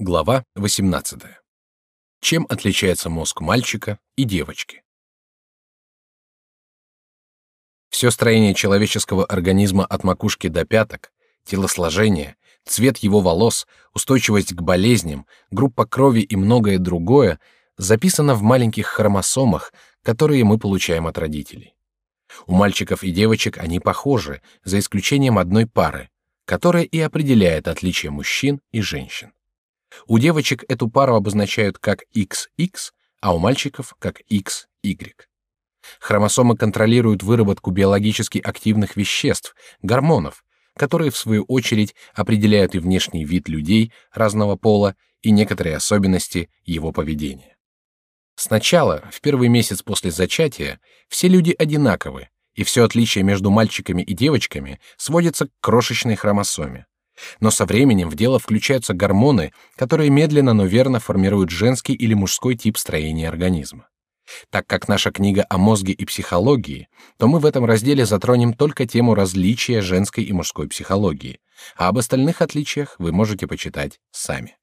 Глава 18. Чем отличается мозг мальчика и девочки? Все строение человеческого организма от макушки до пяток, телосложение, цвет его волос, устойчивость к болезням, группа крови и многое другое записано в маленьких хромосомах, которые мы получаем от родителей. У мальчиков и девочек они похожи, за исключением одной пары, которая и определяет отличие мужчин и женщин. У девочек эту пару обозначают как XX, а у мальчиков как XY. Хромосомы контролируют выработку биологически активных веществ, гормонов, которые в свою очередь определяют и внешний вид людей разного пола и некоторые особенности его поведения. Сначала, в первый месяц после зачатия, все люди одинаковы, и все отличие между мальчиками и девочками сводится к крошечной хромосоме. Но со временем в дело включаются гормоны, которые медленно, но верно формируют женский или мужской тип строения организма. Так как наша книга о мозге и психологии, то мы в этом разделе затронем только тему различия женской и мужской психологии, а об остальных отличиях вы можете почитать сами.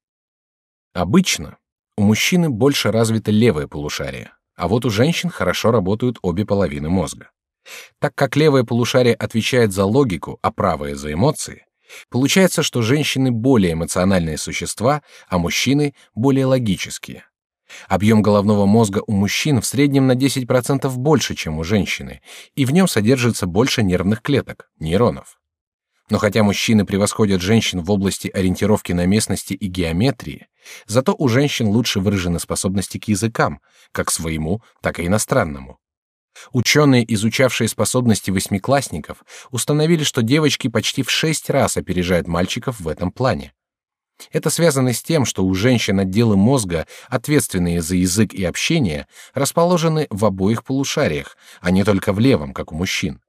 Обычно у мужчины больше развито левое полушарие, а вот у женщин хорошо работают обе половины мозга. Так как левое полушарие отвечает за логику, а правое за эмоции, Получается, что женщины более эмоциональные существа, а мужчины более логические. Объем головного мозга у мужчин в среднем на 10% больше, чем у женщины, и в нем содержится больше нервных клеток, нейронов. Но хотя мужчины превосходят женщин в области ориентировки на местности и геометрии, зато у женщин лучше выражены способности к языкам, как своему, так и иностранному. Ученые, изучавшие способности восьмиклассников, установили, что девочки почти в шесть раз опережают мальчиков в этом плане. Это связано с тем, что у женщин отделы мозга, ответственные за язык и общение, расположены в обоих полушариях, а не только в левом, как у мужчин.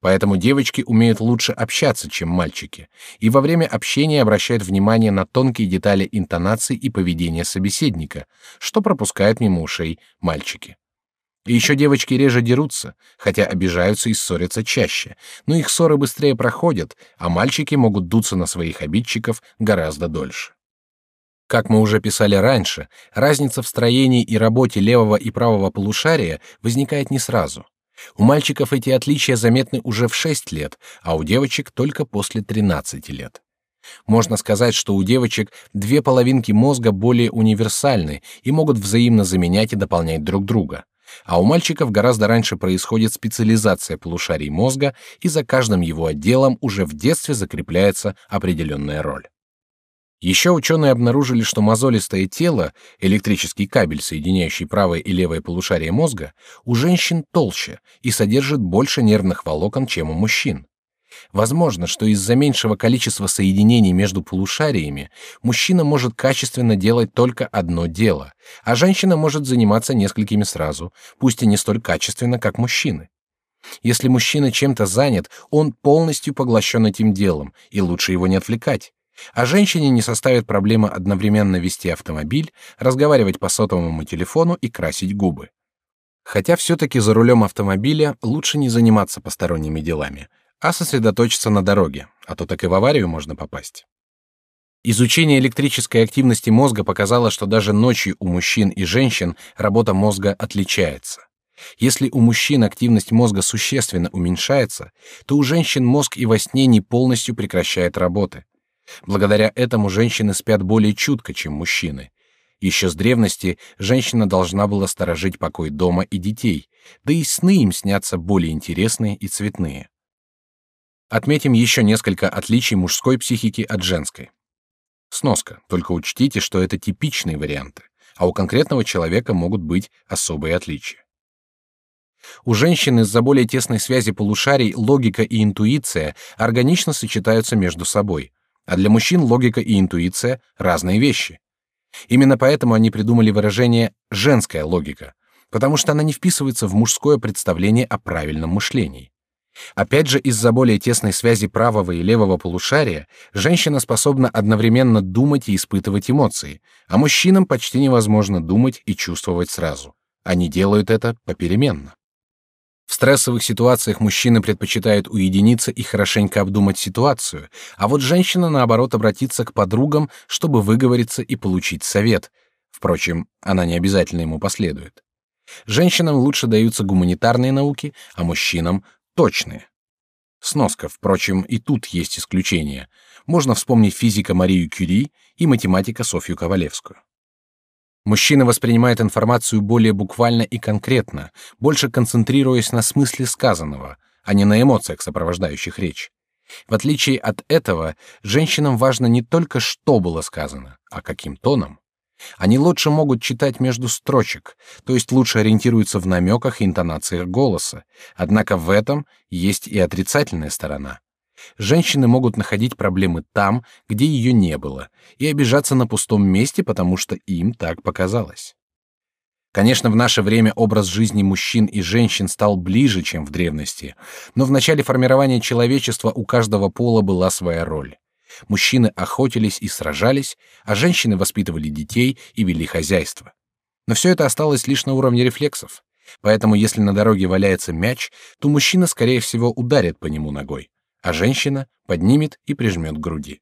Поэтому девочки умеют лучше общаться, чем мальчики, и во время общения обращают внимание на тонкие детали интонации и поведения собеседника, что пропускают мимо ушей мальчики. И еще девочки реже дерутся, хотя обижаются и ссорятся чаще, но их ссоры быстрее проходят, а мальчики могут дуться на своих обидчиков гораздо дольше. Как мы уже писали раньше, разница в строении и работе левого и правого полушария возникает не сразу. У мальчиков эти отличия заметны уже в 6 лет, а у девочек только после 13 лет. Можно сказать, что у девочек две половинки мозга более универсальны и могут взаимно заменять и дополнять друг друга а у мальчиков гораздо раньше происходит специализация полушарий мозга, и за каждым его отделом уже в детстве закрепляется определенная роль. Еще ученые обнаружили, что мозолистое тело, электрический кабель, соединяющий правое и левое полушарие мозга, у женщин толще и содержит больше нервных волокон, чем у мужчин. Возможно, что из-за меньшего количества соединений между полушариями мужчина может качественно делать только одно дело, а женщина может заниматься несколькими сразу, пусть и не столь качественно, как мужчины. Если мужчина чем-то занят, он полностью поглощен этим делом, и лучше его не отвлекать. А женщине не составит проблемы одновременно вести автомобиль, разговаривать по сотовому телефону и красить губы. Хотя все-таки за рулем автомобиля лучше не заниматься посторонними делами — а сосредоточиться на дороге, а то так и в аварию можно попасть. Изучение электрической активности мозга показало, что даже ночью у мужчин и женщин работа мозга отличается. Если у мужчин активность мозга существенно уменьшается, то у женщин мозг и во сне не полностью прекращает работы. Благодаря этому женщины спят более чутко, чем мужчины. Еще с древности женщина должна была сторожить покой дома и детей, да и сны им снятся более интересные и цветные. Отметим еще несколько отличий мужской психики от женской. Сноска. Только учтите, что это типичные варианты, а у конкретного человека могут быть особые отличия. У женщин из-за более тесной связи полушарий логика и интуиция органично сочетаются между собой, а для мужчин логика и интуиция — разные вещи. Именно поэтому они придумали выражение «женская логика», потому что она не вписывается в мужское представление о правильном мышлении. Опять же, из-за более тесной связи правого и левого полушария женщина способна одновременно думать и испытывать эмоции, а мужчинам почти невозможно думать и чувствовать сразу. Они делают это попеременно. В стрессовых ситуациях мужчины предпочитают уединиться и хорошенько обдумать ситуацию, а вот женщина, наоборот, обратится к подругам, чтобы выговориться и получить совет. Впрочем, она не обязательно ему последует. Женщинам лучше даются гуманитарные науки, а мужчинам — точные. Сноска, впрочем, и тут есть исключения. Можно вспомнить физика Марию Кюри и математика Софью Ковалевскую. Мужчина воспринимает информацию более буквально и конкретно, больше концентрируясь на смысле сказанного, а не на эмоциях, сопровождающих речь. В отличие от этого, женщинам важно не только что было сказано, а каким тоном. Они лучше могут читать между строчек, то есть лучше ориентируются в намеках и интонациях голоса. Однако в этом есть и отрицательная сторона. Женщины могут находить проблемы там, где ее не было, и обижаться на пустом месте, потому что им так показалось. Конечно, в наше время образ жизни мужчин и женщин стал ближе, чем в древности, но в начале формирования человечества у каждого пола была своя роль. Мужчины охотились и сражались, а женщины воспитывали детей и вели хозяйство. Но все это осталось лишь на уровне рефлексов. Поэтому, если на дороге валяется мяч, то мужчина, скорее всего, ударит по нему ногой а женщина поднимет и прижмет к груди.